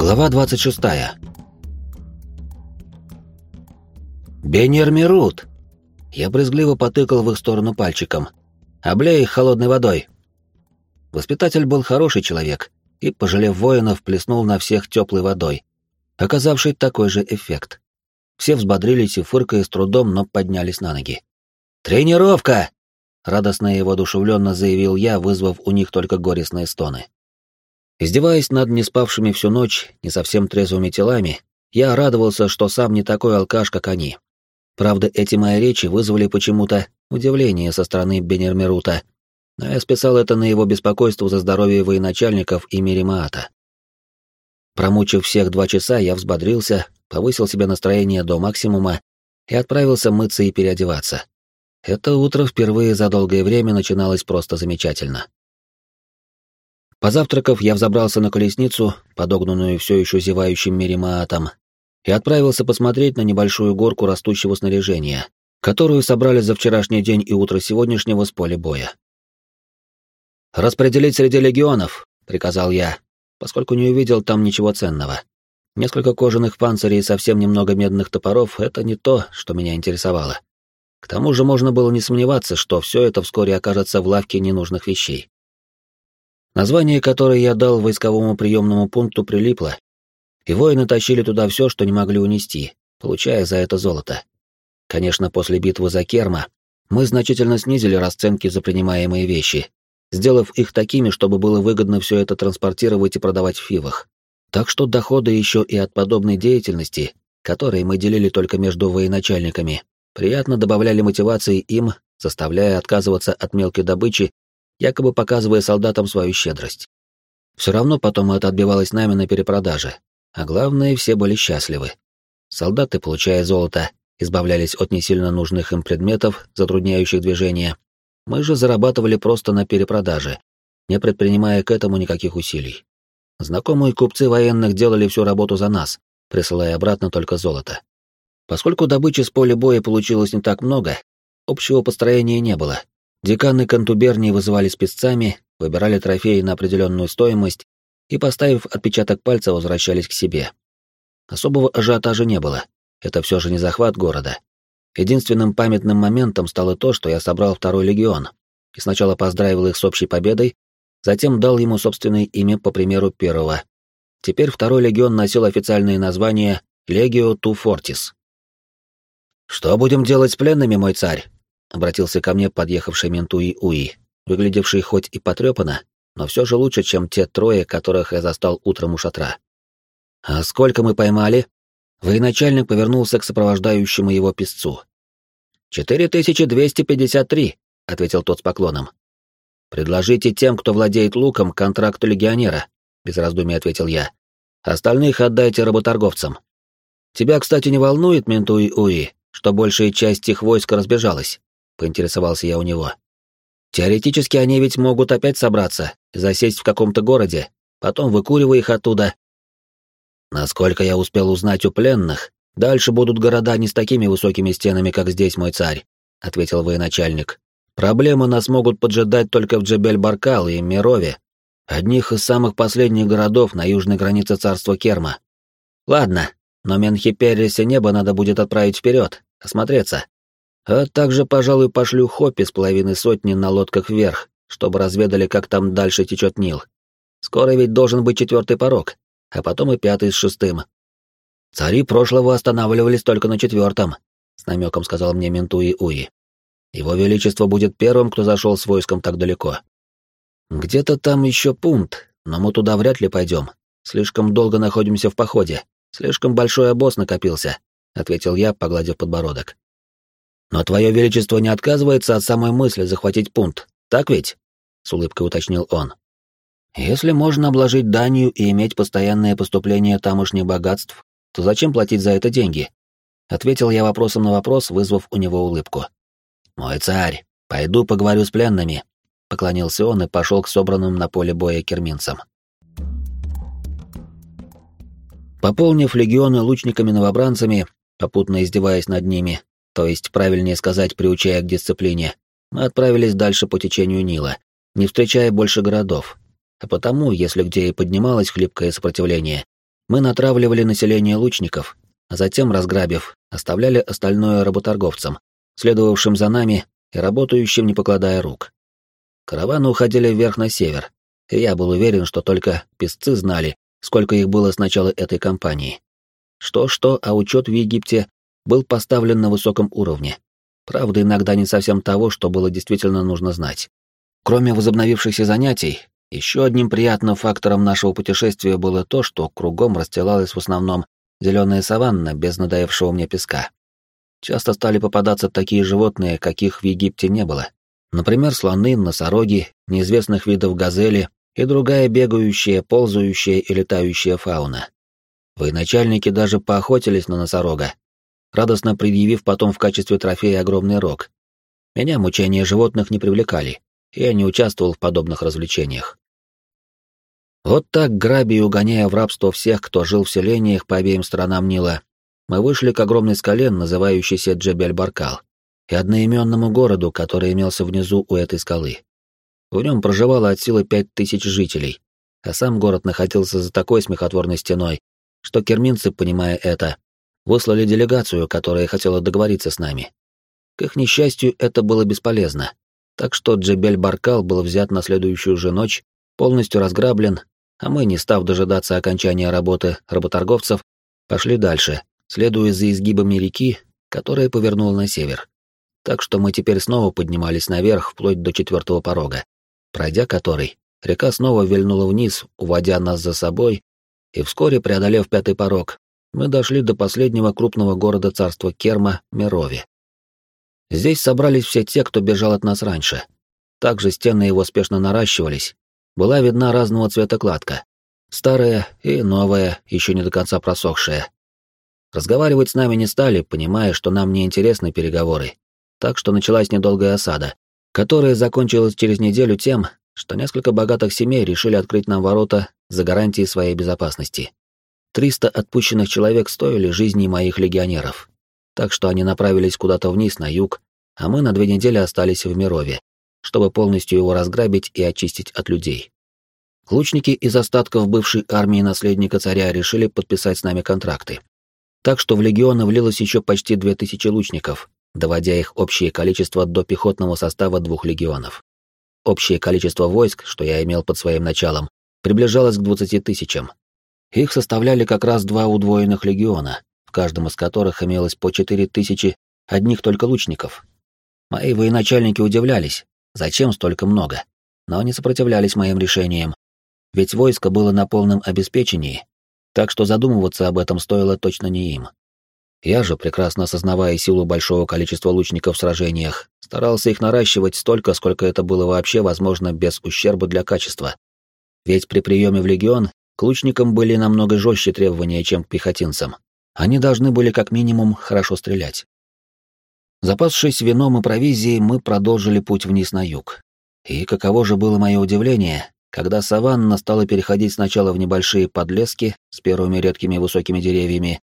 Глава 26. «Бенермирут!» Я брезгливо потыкал в их сторону пальчиком. «Облей их холодной водой!» Воспитатель был хороший человек и, пожалев воинов, плеснул на всех теплой водой, оказавший такой же эффект. Все взбодрились и, фыркая с трудом, но поднялись на ноги. «Тренировка!» — радостно и воодушевленно заявил я, вызвав у них только горестные стоны. Издеваясь над неспавшими всю ночь, не совсем трезвыми телами, я радовался, что сам не такой алкаш, как они. Правда, эти мои речи вызвали почему-то удивление со стороны Бенермерута, но я списал это на его беспокойство за здоровье военачальников и Миримаата. Промучив всех два часа, я взбодрился, повысил себе настроение до максимума и отправился мыться и переодеваться. Это утро впервые за долгое время начиналось просто замечательно. Позавтракав, я взобрался на колесницу, подогнанную все еще зевающим Миримаатом, и отправился посмотреть на небольшую горку растущего снаряжения, которую собрали за вчерашний день и утро сегодняшнего с поля боя. «Распределить среди легионов», — приказал я, поскольку не увидел там ничего ценного. Несколько кожаных панцирей и совсем немного медных топоров — это не то, что меня интересовало. К тому же можно было не сомневаться, что все это вскоре окажется в лавке ненужных вещей. Название, которое я дал войсковому приемному пункту, прилипло, и воины тащили туда все, что не могли унести, получая за это золото. Конечно, после битвы за Керма мы значительно снизили расценки за принимаемые вещи, сделав их такими, чтобы было выгодно все это транспортировать и продавать в фивах. Так что доходы еще и от подобной деятельности, которые мы делили только между военачальниками, приятно добавляли мотивации им, заставляя отказываться от мелкой добычи якобы показывая солдатам свою щедрость. Все равно потом это отбивалось нами на перепродаже, а главное, все были счастливы. Солдаты, получая золото, избавлялись от не сильно нужных им предметов, затрудняющих движение. Мы же зарабатывали просто на перепродаже, не предпринимая к этому никаких усилий. Знакомые купцы военных делали всю работу за нас, присылая обратно только золото. Поскольку добычи с поля боя получилось не так много, общего построения не было, Деканы контубернии вызывали спецами, выбирали трофеи на определенную стоимость и, поставив отпечаток пальца, возвращались к себе. Особого ажиотажа не было. Это все же не захват города. Единственным памятным моментом стало то, что я собрал второй легион, и сначала поздравил их с общей победой, затем дал ему собственное имя по примеру первого. Теперь второй легион носил официальное название Legio Tu Fortis. «Что будем делать с пленными, мой царь?» Обратился ко мне подъехавший Ментуи Уи, выглядевший хоть и потрепанно, но все же лучше, чем те трое, которых я застал утром у шатра. «А сколько мы поймали?» Военачальник повернулся к сопровождающему его песцу. «Четыре тысячи двести пятьдесят три», — ответил тот с поклоном. «Предложите тем, кто владеет луком, контракт легионера», — без раздумий ответил я. «Остальных отдайте работорговцам. Тебя, кстати, не волнует, Ментуи Уи, что большая часть их войска разбежалась?» Поинтересовался я у него. Теоретически они ведь могут опять собраться, засесть в каком-то городе, потом выкуривая их оттуда. Насколько я успел узнать у пленных, дальше будут города не с такими высокими стенами, как здесь, мой царь, ответил военачальник. Проблемы нас могут поджидать только в Джебель-Баркал и Мирове, одних из самых последних городов на южной границе царства Керма. Ладно, но Менхиперисе небо надо будет отправить вперед, осмотреться. А также, пожалуй, пошлю Хоппи с половиной сотни на лодках вверх, чтобы разведали, как там дальше течет Нил. Скоро ведь должен быть четвертый порог, а потом и пятый с шестым. Цари прошлого останавливались только на четвертом, с намеком сказал мне Ментуи Уи. Его Величество будет первым, кто зашел с войском так далеко. Где-то там еще пункт, но мы туда вряд ли пойдем. Слишком долго находимся в походе, слишком большой обоз накопился, ответил я, погладив подбородок. Но твое величество не отказывается от самой мысли захватить пункт, так ведь? С улыбкой уточнил он. Если можно обложить Данию и иметь постоянное поступление тамошних богатств, то зачем платить за это деньги? Ответил я вопросом на вопрос, вызвав у него улыбку. Мой царь, пойду поговорю с пленными. Поклонился он и пошел к собранным на поле боя керминцам. Пополнив легионы лучниками-новобранцами, попутно издеваясь над ними, то есть, правильнее сказать, приучая к дисциплине, мы отправились дальше по течению Нила, не встречая больше городов. А потому, если где и поднималось хлипкое сопротивление, Мы натравливали население лучников, а затем, разграбив, оставляли остальное работорговцам, следовавшим за нами и работающим, не покладая рук. Караваны уходили вверх на север, и я был уверен, что только песцы знали, сколько их было с начала этой кампании. Что-что, а учет в Египте был поставлен на высоком уровне. Правда, иногда не совсем того, что было действительно нужно знать. Кроме возобновившихся занятий, еще одним приятным фактором нашего путешествия было то, что кругом расстилалась в основном зеленая саванна без надоевшего мне песка. Часто стали попадаться такие животные, каких в Египте не было. Например, слоны, носороги, неизвестных видов газели и другая бегающая, ползающая и летающая фауна. Военачальники даже поохотились на носорога, радостно предъявив потом в качестве трофея огромный рог. Меня мучения животных не привлекали, и я не участвовал в подобных развлечениях. Вот так, грабя и угоняя в рабство всех, кто жил в селениях по обеим сторонам Нила, мы вышли к огромной скале, называющейся Джебель-Баркал, и одноименному городу, который имелся внизу у этой скалы. В нем проживало от силы пять тысяч жителей, а сам город находился за такой смехотворной стеной, что керминцы, понимая это, выслали делегацию, которая хотела договориться с нами. К их несчастью, это было бесполезно, так что Джебель-Баркал был взят на следующую же ночь, полностью разграблен, а мы, не став дожидаться окончания работы работорговцев, пошли дальше, следуя за изгибами реки, которая повернула на север. Так что мы теперь снова поднимались наверх вплоть до четвертого порога, пройдя который, река снова вильнула вниз, уводя нас за собой, и вскоре, преодолев пятый порог, мы дошли до последнего крупного города царства Керма, Мерови. Здесь собрались все те, кто бежал от нас раньше. Также стены его спешно наращивались. Была видна разного цвета кладка. Старая и новая, еще не до конца просохшая. Разговаривать с нами не стали, понимая, что нам не интересны переговоры. Так что началась недолгая осада, которая закончилась через неделю тем, что несколько богатых семей решили открыть нам ворота за гарантией своей безопасности. Триста отпущенных человек стоили жизни моих легионеров так что они направились куда-то вниз, на юг, а мы на две недели остались в Мирове, чтобы полностью его разграбить и очистить от людей. Лучники из остатков бывшей армии наследника царя решили подписать с нами контракты. Так что в легионы влилось еще почти две тысячи лучников, доводя их общее количество до пехотного состава двух легионов. Общее количество войск, что я имел под своим началом, приближалось к двадцати тысячам. Их составляли как раз два удвоенных легиона, в каждом из которых имелось по четыре тысячи одних только лучников. Мои военачальники удивлялись, зачем столько много, но не сопротивлялись моим решениям, ведь войско было на полном обеспечении, так что задумываться об этом стоило точно не им. Я же, прекрасно осознавая силу большого количества лучников в сражениях, старался их наращивать столько, сколько это было вообще возможно без ущерба для качества. Ведь при приеме в легион к лучникам были намного жестче требования, чем к пехотинцам. Они должны были как минимум хорошо стрелять. Запасшись вином и провизией, мы продолжили путь вниз на юг. И каково же было мое удивление, когда саванна стала переходить сначала в небольшие подлески с первыми редкими высокими деревьями,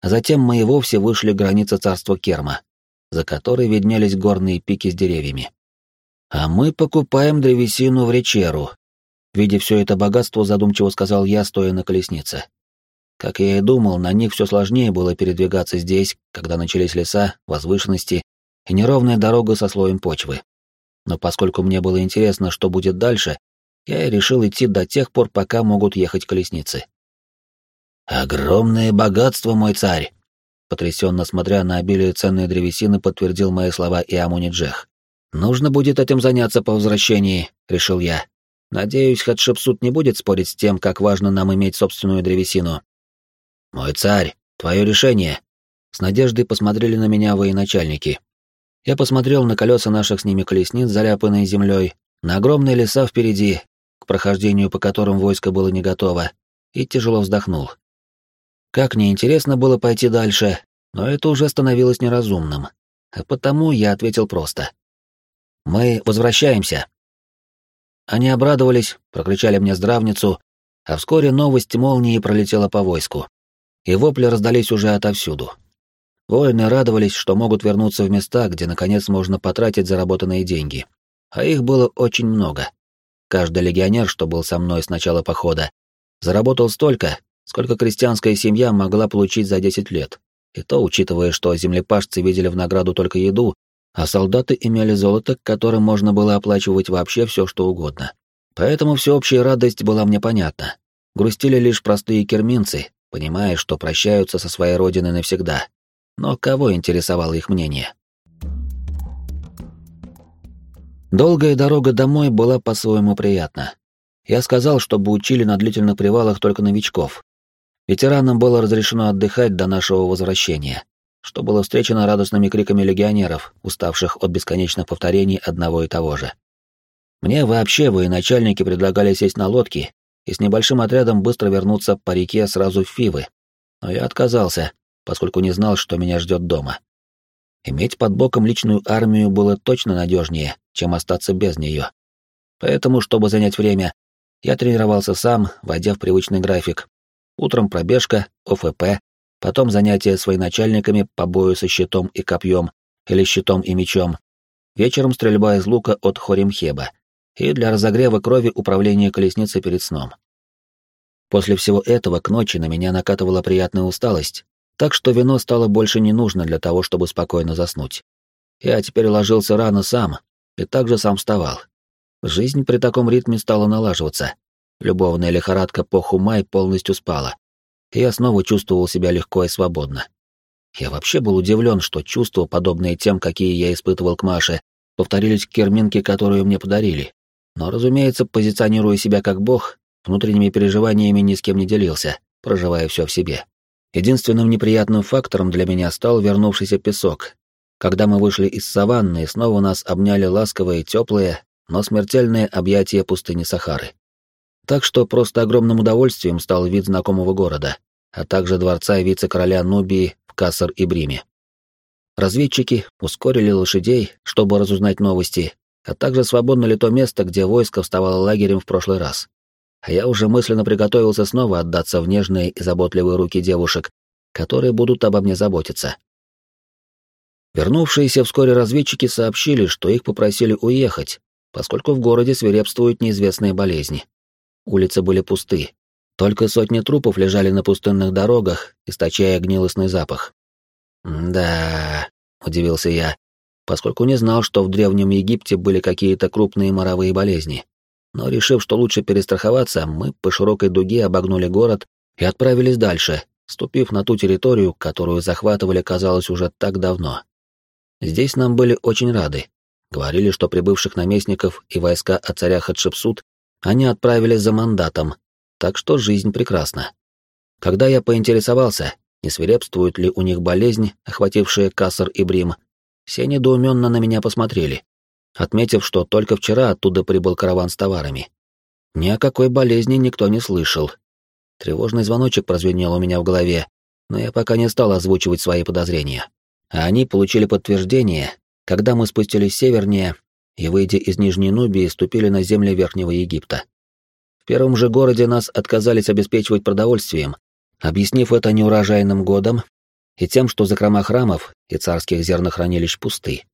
а затем мы и вовсе вышли к границе царства Керма, за которой виднелись горные пики с деревьями. «А мы покупаем древесину в Речеру», видя все это богатство, задумчиво сказал я, стоя на колеснице. Как я и думал, на них все сложнее было передвигаться здесь, когда начались леса, возвышенности и неровная дорога со слоем почвы. Но поскольку мне было интересно, что будет дальше, я и решил идти до тех пор, пока могут ехать колесницы. «Огромное богатство, мой царь!» Потрясенно смотря на обилие ценной древесины, подтвердил мои слова и Амуни Джех. «Нужно будет этим заняться по возвращении», — решил я. «Надеюсь, Хатшепсут не будет спорить с тем, как важно нам иметь собственную древесину. «Мой царь, твое решение!» С надеждой посмотрели на меня военачальники. Я посмотрел на колеса наших с ними колесниц, заляпанные землей, на огромные леса впереди, к прохождению по которым войско было не готово, и тяжело вздохнул. Как неинтересно было пойти дальше, но это уже становилось неразумным. А потому я ответил просто. «Мы возвращаемся». Они обрадовались, прокричали мне здравницу, а вскоре новость молнии пролетела по войску и вопли раздались уже отовсюду. Воины радовались, что могут вернуться в места, где наконец можно потратить заработанные деньги. А их было очень много. Каждый легионер, что был со мной с начала похода, заработал столько, сколько крестьянская семья могла получить за 10 лет. И то, учитывая, что землепашцы видели в награду только еду, а солдаты имели золото, которым можно было оплачивать вообще все, что угодно. Поэтому всеобщая радость была мне понятна. Грустили лишь простые керминцы, понимая, что прощаются со своей родиной навсегда. Но кого интересовало их мнение? Долгая дорога домой была по-своему приятна. Я сказал, чтобы учили на длительных привалах только новичков. Ветеранам было разрешено отдыхать до нашего возвращения, что было встречено радостными криками легионеров, уставших от бесконечных повторений одного и того же. Мне вообще военачальники предлагали сесть на лодки и с небольшим отрядом быстро вернуться по реке сразу в Фивы, но я отказался, поскольку не знал, что меня ждет дома. Иметь под боком личную армию было точно надежнее, чем остаться без нее. Поэтому, чтобы занять время, я тренировался сам, войдя в привычный график. Утром пробежка, ОФП, потом занятия с военачальниками по бою со щитом и копьем или щитом и мечом, вечером стрельба из лука от Хоримхеба и для разогрева крови управление колесницей перед сном. После всего этого к ночи на меня накатывала приятная усталость, так что вино стало больше не нужно для того, чтобы спокойно заснуть. Я теперь ложился рано сам и также сам вставал. Жизнь при таком ритме стала налаживаться. Любовная лихорадка по хумай полностью спала я снова чувствовал себя легко и свободно. Я вообще был удивлен, что чувства, подобные тем, какие я испытывал к Маше, повторились к керминке, которую мне подарили. Но, разумеется, позиционируя себя как бог, внутренними переживаниями ни с кем не делился, проживая все в себе. Единственным неприятным фактором для меня стал вернувшийся песок. Когда мы вышли из саванны, снова нас обняли ласковые, теплые, но смертельные объятия пустыни Сахары. Так что просто огромным удовольствием стал вид знакомого города, а также дворца вице-короля Нубии в Кассар и Бриме. Разведчики ускорили лошадей, чтобы разузнать новости, а также свободно ли то место, где войско вставало лагерем в прошлый раз. А я уже мысленно приготовился снова отдаться в нежные и заботливые руки девушек, которые будут обо мне заботиться. Вернувшиеся вскоре разведчики сообщили, что их попросили уехать, поскольку в городе свирепствуют неизвестные болезни. Улицы были пусты. Только сотни трупов лежали на пустынных дорогах, источая гнилостный запах. «Да», — удивился я, поскольку не знал, что в Древнем Египте были какие-то крупные моровые болезни. Но решив, что лучше перестраховаться, мы по широкой дуге обогнули город и отправились дальше, ступив на ту территорию, которую захватывали, казалось, уже так давно. Здесь нам были очень рады. Говорили, что прибывших наместников и войска от царя Хатшепсут они отправились за мандатом, так что жизнь прекрасна. Когда я поинтересовался, не свирепствует ли у них болезнь, охватившая Кассар и Брим, все недоуменно на меня посмотрели, отметив, что только вчера оттуда прибыл караван с товарами. Ни о какой болезни никто не слышал. Тревожный звоночек прозвенел у меня в голове, но я пока не стал озвучивать свои подозрения. А они получили подтверждение, когда мы спустились севернее и, выйдя из Нижней Нубии, ступили на земли Верхнего Египта. В первом же городе нас отказались обеспечивать продовольствием, объяснив это неурожайным годом и тем, что закрома храмов и царских зернохранилищ пусты.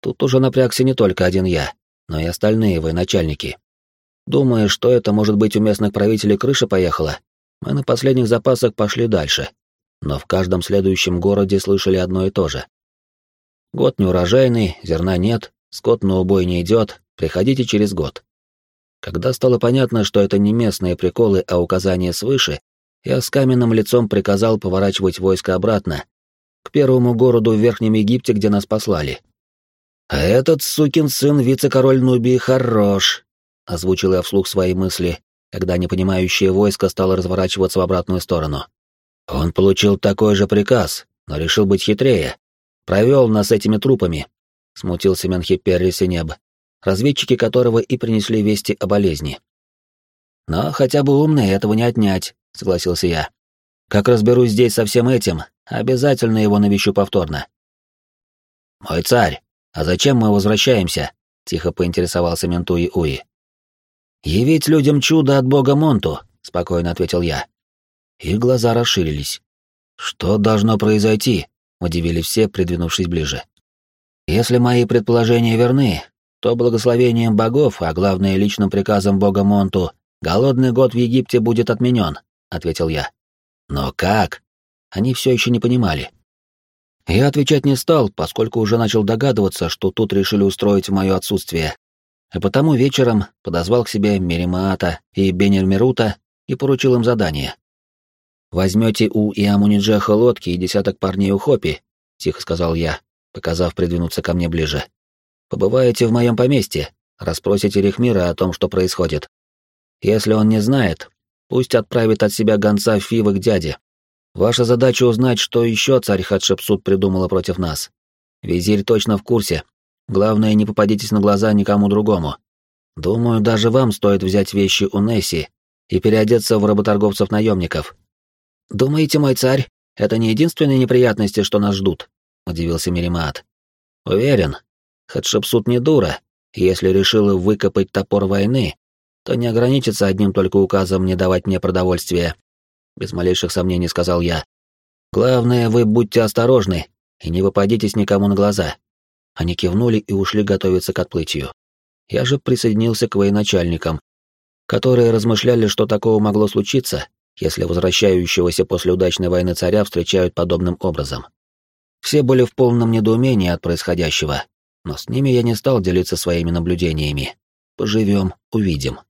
Тут уже напрягся не только один я, но и остальные военачальники. Думая, что это может быть у местных правителей крыша поехала, мы на последних запасах пошли дальше, но в каждом следующем городе слышали одно и то же. Год неурожайный, зерна нет, Скот на убой не идет, приходите через год. Когда стало понятно, что это не местные приколы, а указания свыше, я с каменным лицом приказал поворачивать войско обратно, к первому городу в Верхнем Египте, где нас послали. «А этот сукин сын вице-король Нубии хорош», — озвучил я вслух свои мысли, когда непонимающее войско стало разворачиваться в обратную сторону. Он получил такой же приказ, но решил быть хитрее. Провел нас этими трупами, смутился Менхиперри Синеб, разведчики которого и принесли вести о болезни. «Но хотя бы умный, этого не отнять», — согласился я. «Как разберусь здесь со всем этим, обязательно его навещу повторно». «Мой царь, а зачем мы возвращаемся?» — тихо поинтересовался Ментуи Уи. «Явить людям чудо от бога Монту», — спокойно ответил я. Их глаза расширились. «Что должно произойти?» — удивили все, придвинувшись ближе. Если мои предположения верны, то благословением богов, а главное личным приказом бога Монту, голодный год в Египте будет отменен, — ответил я. «Но как?» Они все еще не понимали. Я отвечать не стал, поскольку уже начал догадываться, что тут решили устроить в мое отсутствие. А потому вечером подозвал к себе Меримаата и Бенермерута и поручил им задание. «Возьмете у Иамуниджеха лодки и десяток парней у Хопи», — тихо сказал я, показав придвинуться ко мне ближе. «Побываете в моем поместье, расспросите Рихмира о том, что происходит. Если он не знает, пусть отправит от себя гонца Фивы к дяде. Ваша задача узнать, что еще царь Хатшепсут придумала против нас. Визирь точно в курсе. Главное, не попадитесь на глаза никому другому. Думаю, даже вам стоит взять вещи у Несси и переодеться в работорговцев-наемников. Думаете, мой царь, это не единственные неприятности, что нас ждут? Удивился Миримаат. Уверен, Хатшепсут не дура, если решила выкопать топор войны, то не ограничится одним только указом не давать мне продовольствия. Без малейших сомнений сказал я. Главное, вы будьте осторожны и не выпадитесь никому на глаза. Они кивнули и ушли готовиться к отплытию. Я же присоединился к военачальникам, которые размышляли, что такого могло случиться, если возвращающегося после удачной войны царя встречают подобным образом. Все были в полном недоумении от происходящего, но с ними я не стал делиться своими наблюдениями. Поживем, увидим.